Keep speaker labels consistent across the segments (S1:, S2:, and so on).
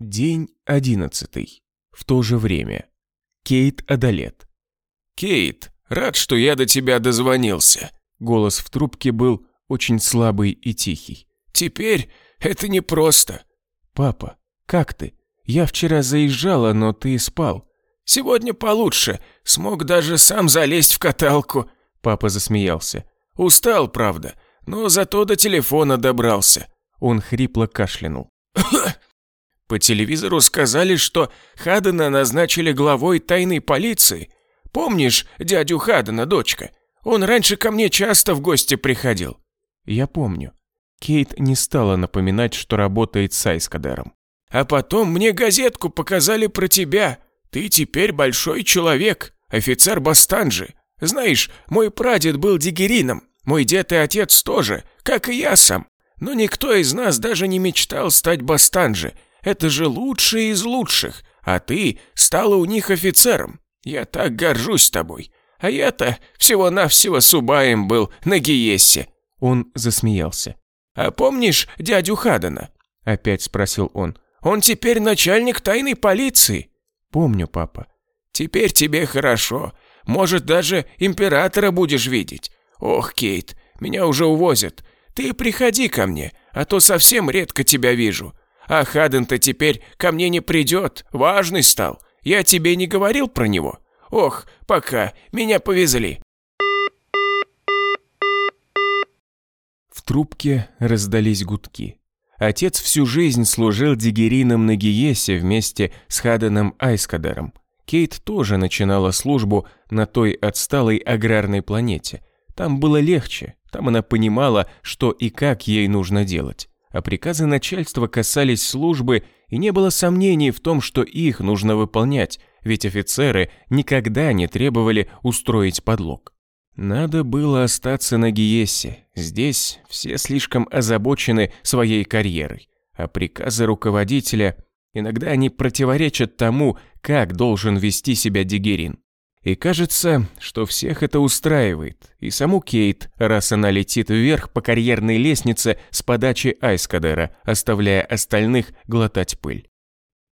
S1: День одиннадцатый. В то же время. Кейт Адалет.
S2: «Кейт, рад, что я до тебя дозвонился».
S1: Голос в трубке был очень слабый и тихий.
S2: «Теперь это непросто».
S1: «Папа, как ты? Я вчера заезжала, но ты спал».
S2: «Сегодня получше. Смог даже сам залезть в каталку».
S1: Папа засмеялся.
S2: «Устал, правда, но зато до телефона добрался».
S1: Он хрипло кашлянул.
S2: По телевизору сказали, что Хадена назначили главой тайной полиции. Помнишь дядю Хадена, дочка? Он раньше ко мне часто в гости приходил».
S1: «Я помню». Кейт не стала напоминать, что работает с Айскадером.
S2: «А потом мне газетку показали про тебя. Ты теперь большой человек, офицер Бастанджи. Знаешь, мой прадед был дигерином, мой дед и отец тоже, как и я сам. Но никто из нас даже не мечтал стать Бастанджи. Это же лучшие из лучших, а ты стала у них офицером. Я так горжусь тобой. А я-то всего-навсего Субаем был на Гиессе».
S1: Он засмеялся.
S2: «А помнишь дядю Хадана?»
S1: Опять спросил он.
S2: «Он теперь начальник тайной полиции».
S1: «Помню, папа».
S2: «Теперь тебе хорошо. Может, даже императора будешь видеть. Ох, Кейт, меня уже увозят. Ты приходи ко мне, а то совсем редко тебя вижу. А Хаден-то теперь ко мне не придет, важный стал. Я тебе не говорил про него? Ох, пока, меня повезли».
S1: В трубке раздались гудки. Отец всю жизнь служил дигерином на Гиесе вместе с Хаденом Айскадером. Кейт тоже начинала службу на той отсталой аграрной планете. Там было легче, там она понимала, что и как ей нужно делать. А приказы начальства касались службы, и не было сомнений в том, что их нужно выполнять, ведь офицеры никогда не требовали устроить подлог. Надо было остаться на Гиесе. Здесь все слишком озабочены своей карьерой, а приказы руководителя иногда они противоречат тому, как должен вести себя Дигерин. И кажется, что всех это устраивает, и саму Кейт, раз она летит вверх по карьерной лестнице с подачи Айскадера, оставляя остальных глотать пыль.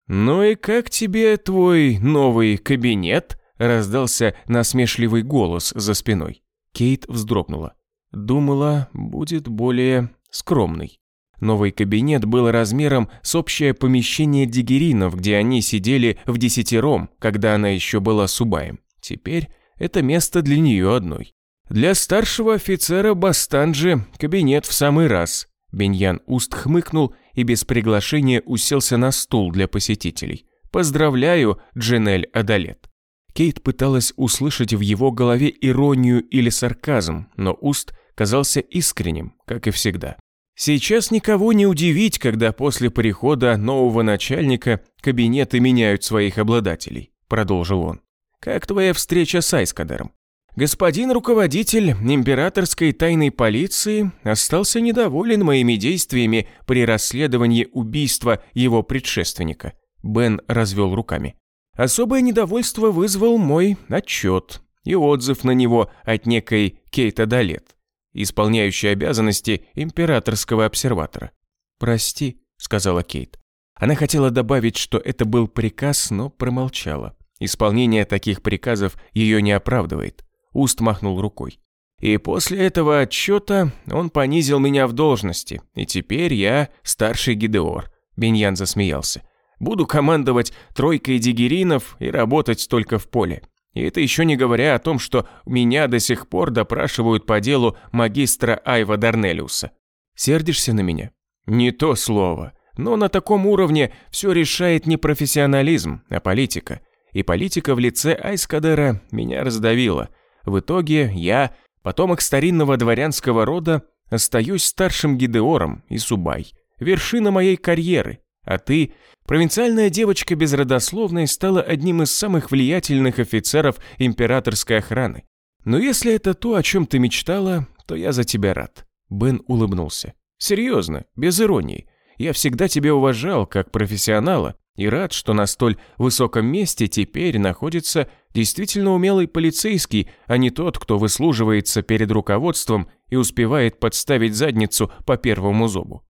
S1: «Ну и как тебе твой новый кабинет?» – раздался насмешливый голос за спиной. Кейт вздрогнула. Думала, будет более скромный. Новый кабинет был размером с общее помещение дигеринов, где они сидели в десятером, когда она еще была субаем. Теперь это место для нее одной. Для старшего офицера Бастанджи кабинет в самый раз. Беньян Уст хмыкнул и без приглашения уселся на стул для посетителей. «Поздравляю, Дженель Адалет». Кейт пыталась услышать в его голове иронию или сарказм, но Уст казался искренним, как и всегда. Сейчас никого не удивить, когда после прихода нового начальника кабинеты меняют своих обладателей, продолжил он. Как твоя встреча с Айскадером? Господин руководитель императорской тайной полиции остался недоволен моими действиями при расследовании убийства его предшественника. Бен развел руками. Особое недовольство вызвал мой отчет и отзыв на него от некой Кейта Далет, исполняющей обязанности императорского обсерватора. «Прости», — сказала Кейт. Она хотела добавить, что это был приказ, но промолчала. Исполнение таких приказов ее не оправдывает. Уст махнул рукой. И после этого отчета он понизил меня в должности, и теперь я старший Гидеор. Беньян засмеялся. Буду командовать тройкой дигеринов и работать только в поле. И это еще не говоря о том, что меня до сих пор допрашивают по делу магистра Айва Дарнелиуса. Сердишься на меня? Не то слово. Но на таком уровне все решает не профессионализм, а политика и политика в лице Айскадера меня раздавила. В итоге я, потомок старинного дворянского рода, остаюсь старшим Гидеором и Субай. Вершина моей карьеры. А ты, провинциальная девочка без родословной, стала одним из самых влиятельных офицеров императорской охраны. Но если это то, о чем ты мечтала, то я за тебя рад. Бен улыбнулся. Серьезно, без иронии. Я всегда тебя уважал как профессионала, и рад, что на столь высоком месте теперь находится действительно умелый полицейский, а не тот, кто выслуживается перед руководством и успевает подставить задницу по первому зубу.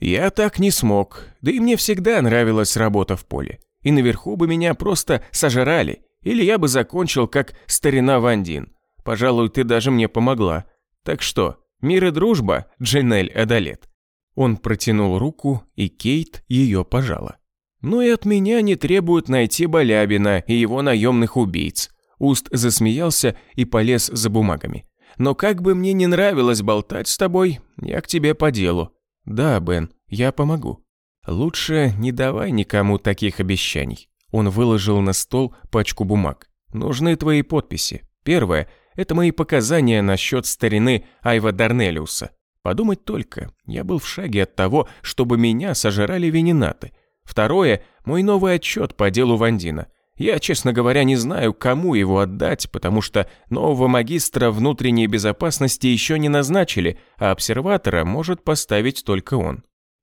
S1: Я так не смог, да и мне всегда нравилась работа в поле. И наверху бы меня просто сожрали, или я бы закончил как старина Вандин. Пожалуй, ты даже мне помогла. Так что, мир и дружба, Дженель Адалет. Он протянул руку, и Кейт ее пожала. «Ну и от меня не требуют найти Балябина и его наемных убийц». Уст засмеялся и полез за бумагами. «Но как бы мне не нравилось болтать с тобой, я к тебе по делу». «Да, Бен, я помогу». «Лучше не давай никому таких обещаний». Он выложил на стол пачку бумаг. «Нужны твои подписи. Первое – это мои показания насчет старины Айва Дарнелиуса. Подумать только, я был в шаге от того, чтобы меня сожрали венинаты. Второе – мой новый отчет по делу Вандина. Я, честно говоря, не знаю, кому его отдать, потому что нового магистра внутренней безопасности еще не назначили, а обсерватора может поставить только он.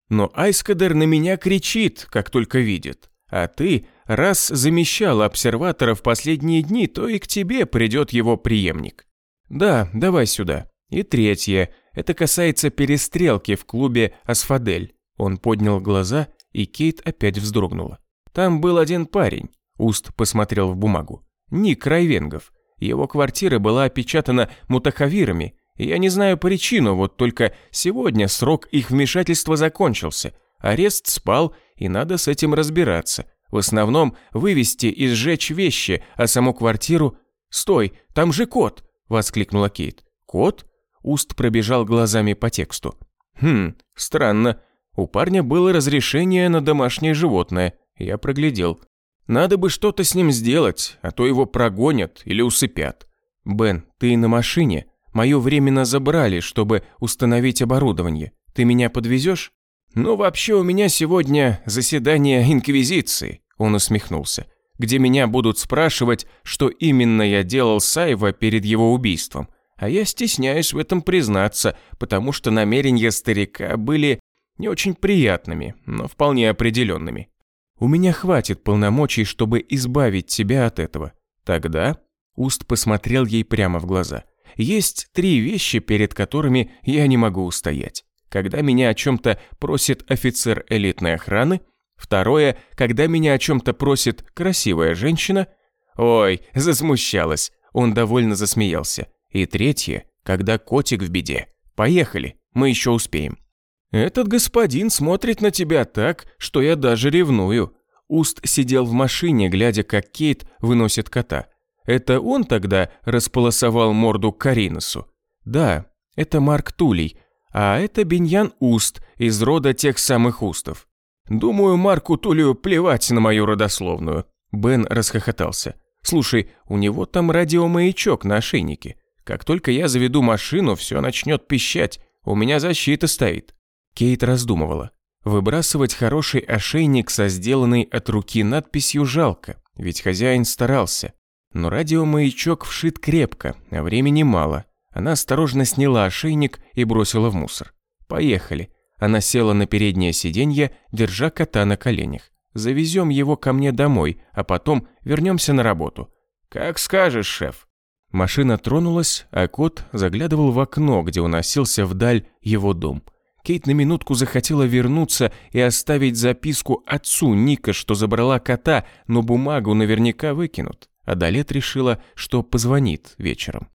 S1: Но Айскадер на меня кричит, как только видит. А ты, раз замещал обсерватора в последние дни, то и к тебе придет его преемник. Да, давай сюда. И третье – это касается перестрелки в клубе «Асфадель». Он поднял глаза, и Кейт опять вздрогнула. Там был один парень. Уст посмотрел в бумагу. Ник Райвенгов. Его квартира была опечатана мутахавирами. Я не знаю причину, вот только сегодня срок их вмешательства закончился. Арест спал, и надо с этим разбираться. В основном вывести и сжечь вещи, а саму квартиру... «Стой, там же кот!» – воскликнула Кейт. «Кот?» Уст пробежал глазами по тексту. «Хм, странно. У парня было разрешение на домашнее животное. Я проглядел. Надо бы что-то с ним сделать, а то его прогонят или усыпят. Бен, ты на машине? Мое временно забрали, чтобы установить оборудование. Ты меня подвезешь? Ну, вообще у меня сегодня заседание Инквизиции, он усмехнулся, где меня будут спрашивать, что именно я делал с Айва перед его убийством. А я стесняюсь в этом признаться, потому что намерения старика были не очень приятными, но вполне определенными. У меня хватит полномочий, чтобы избавить тебя от этого. Тогда Уст посмотрел ей прямо в глаза. Есть три вещи, перед которыми я не могу устоять. Когда меня о чем-то просит офицер элитной охраны. Второе, когда меня о чем-то просит красивая женщина. Ой, засмущалась. Он довольно засмеялся. И третье, когда котик в беде. Поехали, мы еще успеем. Этот господин смотрит на тебя так, что я даже ревную. Уст сидел в машине, глядя, как Кейт выносит кота. Это он тогда располосовал морду Кариносу? Да, это Марк Тулей, а это Беньян Уст из рода тех самых Устов. Думаю, Марку Тулию плевать на мою родословную. Бен расхохотался. Слушай, у него там радиомаячок на ошейнике. Как только я заведу машину, все начнет пищать. У меня защита стоит». Кейт раздумывала. Выбрасывать хороший ошейник со сделанной от руки надписью жалко, ведь хозяин старался. Но радиомаячок вшит крепко, а времени мало. Она осторожно сняла ошейник и бросила в мусор. «Поехали». Она села на переднее сиденье, держа кота на коленях. «Завезем его ко мне домой, а потом вернемся на работу». «Как скажешь, шеф». Машина тронулась, а кот заглядывал в окно, где уносился вдаль его дом. Кейт на минутку захотела вернуться и оставить записку отцу Ника, что забрала кота, но бумагу наверняка выкинут. А Далет решила, что позвонит вечером.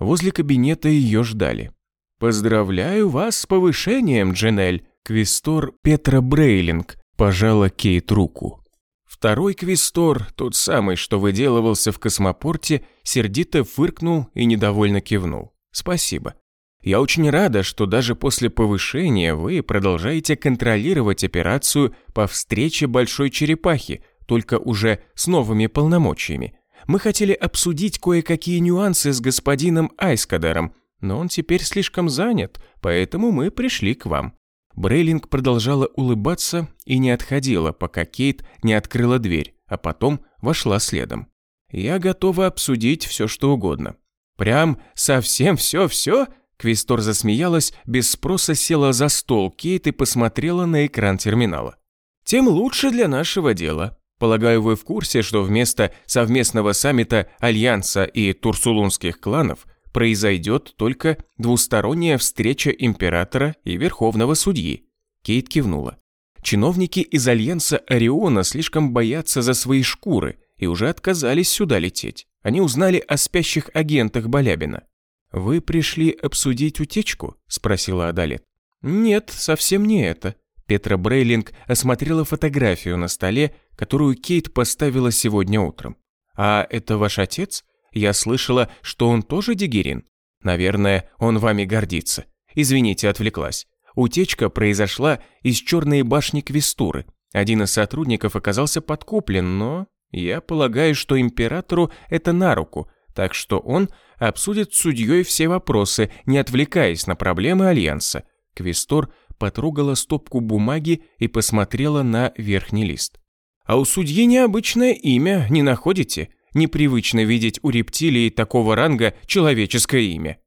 S1: Возле кабинета ее ждали. «Поздравляю вас с повышением, Дженель!» Квестор Петра Брейлинг пожала Кейт руку. Второй квестор, тот самый, что выделывался в космопорте, сердито фыркнул и недовольно кивнул. «Спасибо. Я очень рада, что даже после повышения вы продолжаете контролировать операцию по встрече Большой Черепахи, только уже с новыми полномочиями. Мы хотели обсудить кое-какие нюансы с господином Айскадером, но он теперь слишком занят, поэтому мы пришли к вам. Брейлинг продолжала улыбаться и не отходила, пока Кейт не открыла дверь, а потом вошла следом. «Я готова обсудить все, что угодно». «Прям совсем все-все?» Квистор засмеялась, без спроса села за стол Кейт и посмотрела на экран терминала. «Тем лучше для нашего дела. Полагаю, вы в курсе, что вместо совместного саммита Альянса и Турсулунских кланов – произойдет только двусторонняя встреча императора и верховного судьи. Кейт кивнула. Чиновники из Альянса Ориона слишком боятся за свои шкуры и уже отказались сюда лететь. Они узнали о спящих агентах Балябина. «Вы пришли обсудить утечку?» – спросила Адалет. «Нет, совсем не это». Петра Брейлинг осмотрела фотографию на столе, которую Кейт поставила сегодня утром. «А это ваш отец? Я слышала, что он тоже дигерин. Наверное, он вами гордится. Извините, отвлеклась. Утечка произошла из черной башни Квестуры. Один из сотрудников оказался подкуплен, но я полагаю, что императору это на руку, так что он обсудит с судьей все вопросы, не отвлекаясь на проблемы Альянса. Квестор потрогала стопку бумаги и посмотрела на верхний лист. «А у судьи необычное имя, не находите? Непривычно видеть у рептилии такого ранга человеческое имя».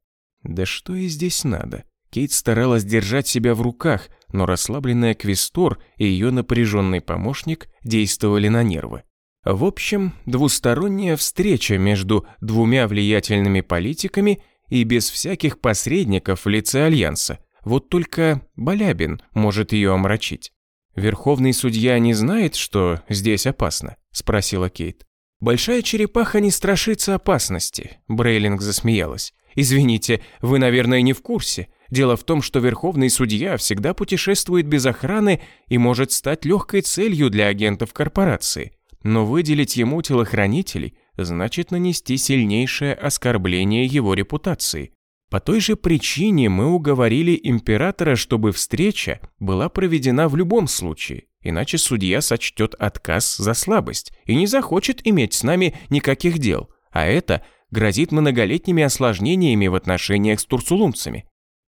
S1: «Да что и здесь надо?» Кейт старалась держать себя в руках, но расслабленная Квестор и ее напряженный помощник действовали на нервы. В общем, двусторонняя встреча между двумя влиятельными политиками и без всяких посредников в лице Альянса. Вот только Балябин может ее омрачить. «Верховный судья не знает, что здесь опасно?» – спросила Кейт. «Большая черепаха не страшится опасности», – Брейлинг засмеялась. «Извините, вы, наверное, не в курсе. Дело в том, что верховный судья всегда путешествует без охраны и может стать легкой целью для агентов корпорации. Но выделить ему телохранителей значит нанести сильнейшее оскорбление его репутации. По той же причине мы уговорили императора, чтобы встреча была проведена в любом случае, иначе судья сочтет отказ за слабость и не захочет иметь с нами никаких дел, а это грозит многолетними осложнениями в отношениях с турсулумцами.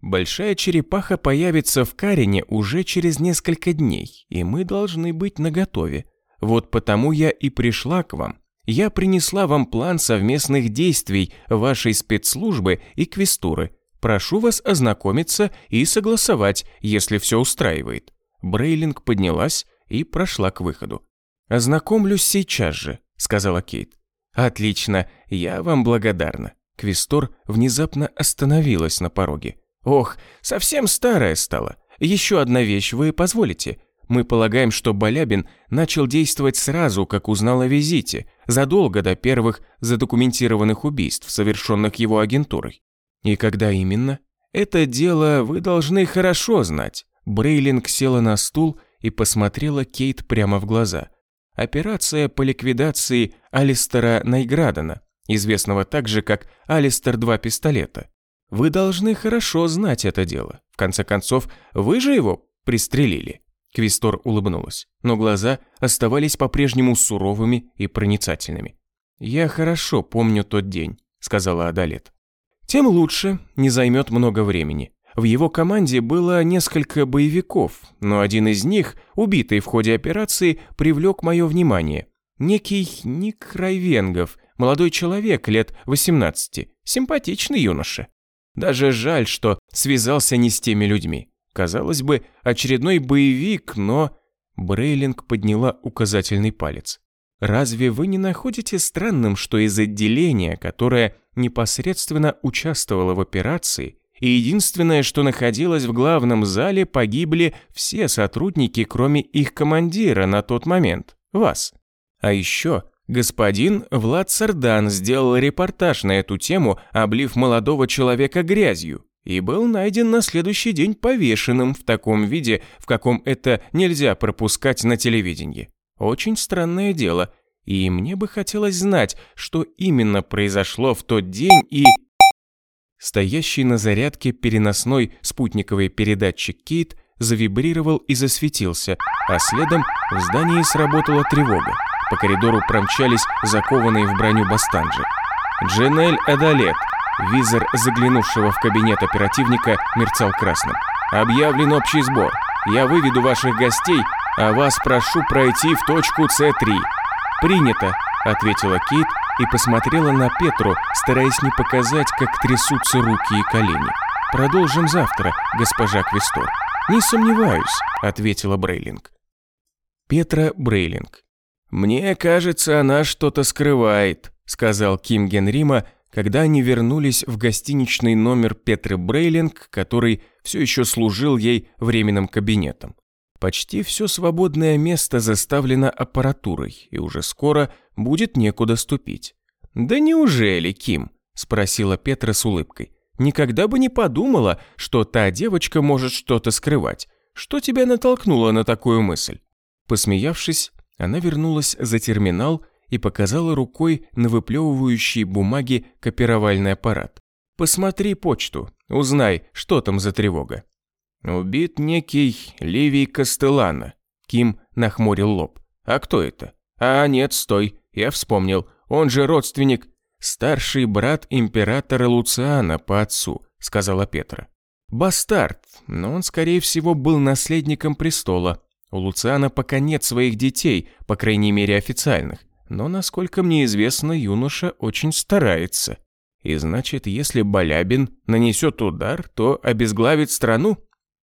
S1: Большая черепаха появится в Карине уже через несколько дней, и мы должны быть наготове. Вот потому я и пришла к вам. Я принесла вам план совместных действий вашей спецслужбы и квестуры. Прошу вас ознакомиться и согласовать, если все устраивает». Брейлинг поднялась и прошла к выходу. «Ознакомлюсь сейчас же», — сказала Кейт. «Отлично, я вам благодарна». Квестор внезапно остановилась на пороге. Ох, совсем старая стала. Еще одна вещь вы позволите? Мы полагаем, что Балябин начал действовать сразу, как узнал о визите, задолго до первых задокументированных убийств, совершенных его агентурой. И когда именно? Это дело вы должны хорошо знать. Брейлинг села на стул и посмотрела Кейт прямо в глаза. Операция по ликвидации Алистера Найградена, известного также как Алистер два пистолета. Вы должны хорошо знать это дело. В конце концов, вы же его пристрелили». Квистор улыбнулась, но глаза оставались по-прежнему суровыми и проницательными. «Я хорошо помню тот день», — сказала Адалет. «Тем лучше, не займет много времени. В его команде было несколько боевиков, но один из них, убитый в ходе операции, привлек мое внимание. Некий Ник Райвенгов, молодой человек лет 18, симпатичный юноша. Даже жаль, что связался не с теми людьми. Казалось бы, очередной боевик, но... Брейлинг подняла указательный палец. Разве вы не находите странным, что из отделения, которое непосредственно участвовало в операции, и единственное, что находилось в главном зале, погибли все сотрудники, кроме их командира на тот момент, вас? А еще Господин Влад Сардан сделал репортаж на эту тему, облив молодого человека грязью, и был найден на следующий день повешенным в таком виде, в каком это нельзя пропускать на телевидении. Очень странное дело, и мне бы хотелось знать, что именно произошло в тот день и... Стоящий на зарядке переносной спутниковый передатчик Кейт завибрировал и засветился, а следом в здании сработала тревога. По коридору промчались закованные в броню бастанджи. Дженель Эдалет, визор заглянувшего в кабинет оперативника, мерцал красным. «Объявлен общий сбор. Я выведу ваших гостей, а вас прошу пройти в точку С3». «Принято», — ответила Кейт и посмотрела на Петру, стараясь не показать, как трясутся руки и колени. «Продолжим завтра, госпожа Квестор». «Не сомневаюсь», — ответила Брейлинг. Петра Брейлинг, «Мне кажется, она что-то скрывает», — сказал Ким Генрима, когда они вернулись в гостиничный номер Петры Брейлинг, который все еще служил ей временным кабинетом. Почти все свободное место заставлено аппаратурой, и уже скоро будет некуда ступить. «Да неужели, Ким?» – спросила Петра с улыбкой. «Никогда бы не подумала, что та девочка может что-то скрывать. Что тебя натолкнуло на такую мысль?» Посмеявшись, она вернулась за терминал и показала рукой на выплевывающий бумаги копировальный аппарат. «Посмотри почту, узнай, что там за тревога». «Убит некий Ливий Костелана», — Ким нахмурил лоб. «А кто это?» «А, нет, стой, я вспомнил, он же родственник...» «Старший брат императора Луциана по отцу», — сказала Петра. «Бастард, но он, скорее всего, был наследником престола. У Луциана пока нет своих детей, по крайней мере официальных. Но, насколько мне известно, юноша очень старается. И значит, если Балябин нанесет удар, то обезглавит страну?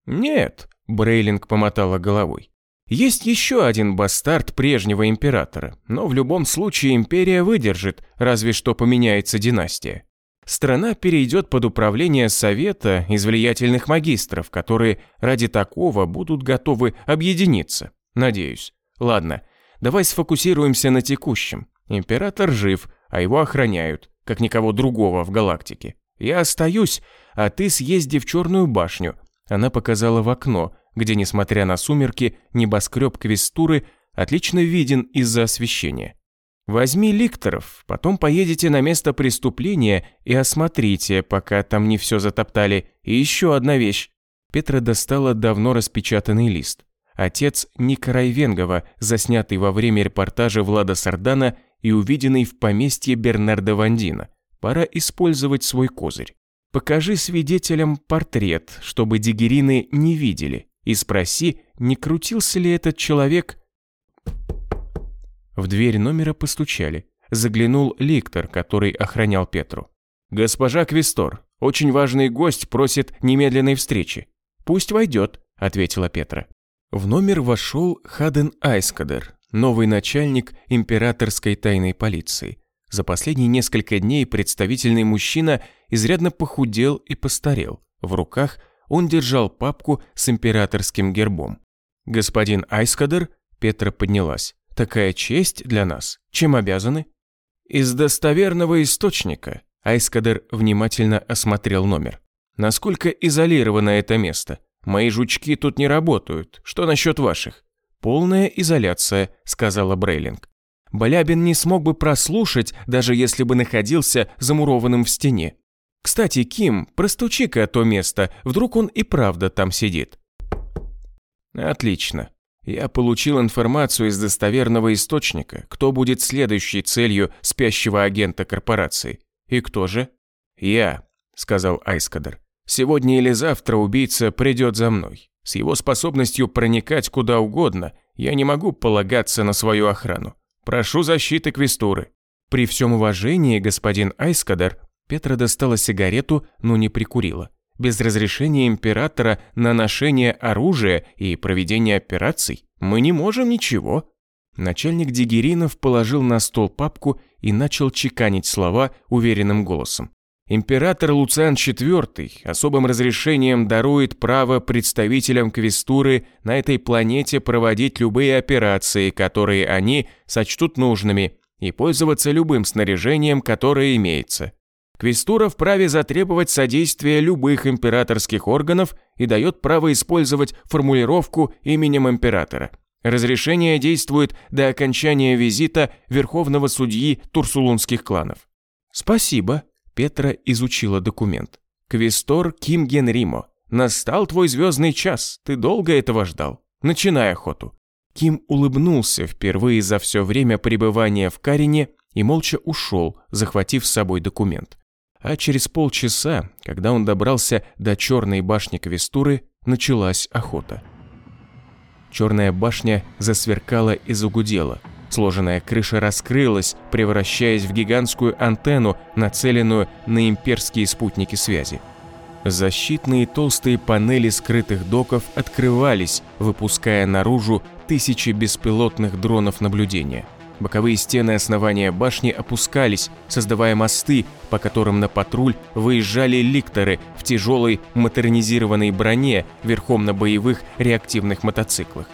S1: Нет, Брейлинг помотала головой. Есть еще один бастард прежнего императора, но в любом случае империя выдержит, разве что поменяется династия. Страна перейдет под управление совета из влиятельных магистров, которые ради такого будут готовы объединиться. Надеюсь. Ладно, давай сфокусируемся на текущем. Император жив, а его охраняют, как никого другого в галактике. Я остаюсь, а ты съезди в Черную башню. Она показала в окно, где, несмотря на сумерки, небоскреб Квестуры отлично виден из-за освещения. Возьми ликторов, потом поедете на место преступления и осмотрите, пока там не все затоптали. И еще одна вещь. Петра достала давно распечатанный лист. Отец Ника Райвенгова, заснятый во время репортажа Влада Сардана и увиденный в поместье Бернарда Вандина. Пора использовать свой козырь. Покажи свидетелям портрет, чтобы дигерины не видели, и спроси, не крутился ли этот человек в дверь номера постучали. Заглянул ликтор, который охранял Петру. «Госпожа Квестор, очень важный гость просит немедленной встречи». «Пусть войдет», — ответила Петра. В номер вошел Хаден Айскадер, новый начальник императорской тайной полиции. За последние несколько дней представительный мужчина изрядно похудел и постарел. В руках он держал папку с императорским гербом. «Господин Айскадер?» Петра поднялась. Такая честь для нас. Чем обязаны? Из достоверного источника. Айскадер внимательно осмотрел номер. Насколько изолировано это место? Мои жучки тут не работают. Что насчет ваших? Полная изоляция, сказала Брейлинг. Балябин не смог бы прослушать, даже если бы находился замурованным в стене. Кстати, Ким, простучи-ка то место, вдруг он и правда там сидит. Отлично. Я получил информацию из достоверного источника, кто будет следующей целью спящего агента корпорации. И кто же? Я, сказал Айскадер. Сегодня или завтра убийца придет за мной. С его способностью проникать куда угодно, я не могу полагаться на свою охрану. Прошу защиты Квестуры. При всем уважении, господин Айскадер, Петра достала сигарету, но не прикурила без разрешения императора на ношение оружия и проведение операций мы не можем ничего». Начальник Дигеринов положил на стол папку и начал чеканить слова уверенным голосом. Император Луциан IV особым разрешением дарует право представителям Квестуры на этой планете проводить любые операции, которые они сочтут нужными, и пользоваться любым снаряжением, которое имеется. Квестура вправе затребовать содействия любых императорских органов и дает право использовать формулировку именем императора. Разрешение действует до окончания визита верховного судьи турсулунских кланов. «Спасибо», – Петра изучила документ. «Квестор Ким Генримо, настал твой звездный час, ты долго этого ждал. Начинай охоту». Ким улыбнулся впервые за все время пребывания в Карине и молча ушел, захватив с собой документ а через полчаса, когда он добрался до черной башни Квестуры, началась охота. Черная башня засверкала и загудела. Сложенная крыша раскрылась, превращаясь в гигантскую антенну, нацеленную на имперские спутники связи. Защитные толстые панели скрытых доков открывались, выпуская наружу тысячи беспилотных дронов наблюдения – Боковые стены основания башни опускались, создавая мосты, по которым на патруль выезжали ликторы в тяжелой модернизированной броне верхом на боевых реактивных мотоциклах.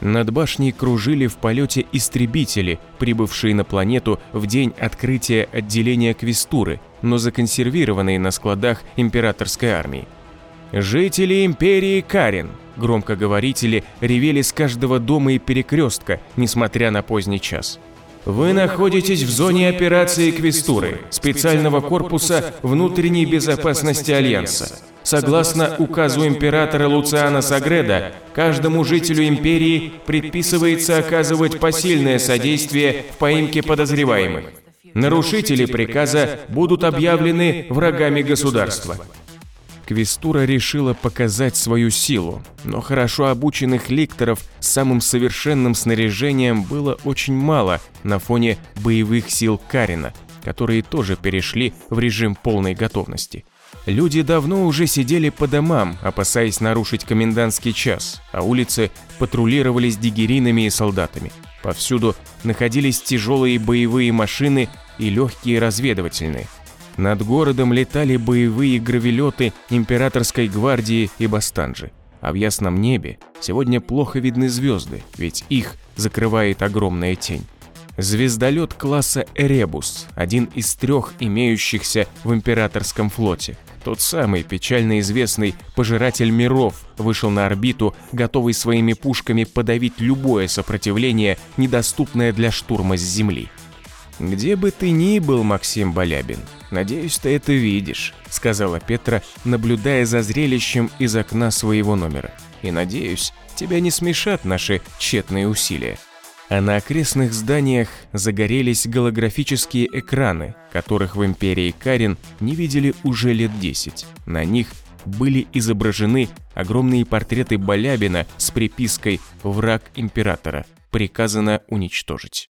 S1: Над башней кружили в полете истребители, прибывшие на планету в день открытия отделения Квестуры, но законсервированные на складах императорской армии. «Жители империи Карин!» Громкоговорители ревели с каждого дома и перекрестка, несмотря на поздний час. Вы находитесь в зоне операции Квестуры, специального корпуса внутренней безопасности Альянса. Согласно указу императора Луциана Сагреда, каждому жителю империи предписывается оказывать посильное содействие в поимке подозреваемых. Нарушители приказа будут объявлены врагами государства. Квестура решила показать свою силу, но хорошо обученных ликторов с самым совершенным снаряжением было очень мало на фоне боевых сил Карина, которые тоже перешли в режим полной готовности. Люди давно уже сидели по домам, опасаясь нарушить комендантский час, а улицы патрулировались дигеринами и солдатами. Повсюду находились тяжелые боевые машины и легкие разведывательные. Над городом летали боевые гравелеты императорской гвардии и бастанжи. А в ясном небе сегодня плохо видны звезды, ведь их закрывает огромная тень. Звездолет класса «Эребус», один из трех имеющихся в императорском флоте. Тот самый печально известный пожиратель миров вышел на орбиту, готовый своими пушками подавить любое сопротивление, недоступное для штурма с Земли. «Где бы ты ни был, Максим Балябин, надеюсь, ты это видишь», сказала Петра, наблюдая за зрелищем из окна своего номера. «И надеюсь, тебя не смешат наши тщетные усилия». А на окрестных зданиях загорелись голографические экраны, которых в империи Карин не видели уже лет 10. На них были изображены огромные портреты Балябина с припиской «Враг императора. Приказано уничтожить».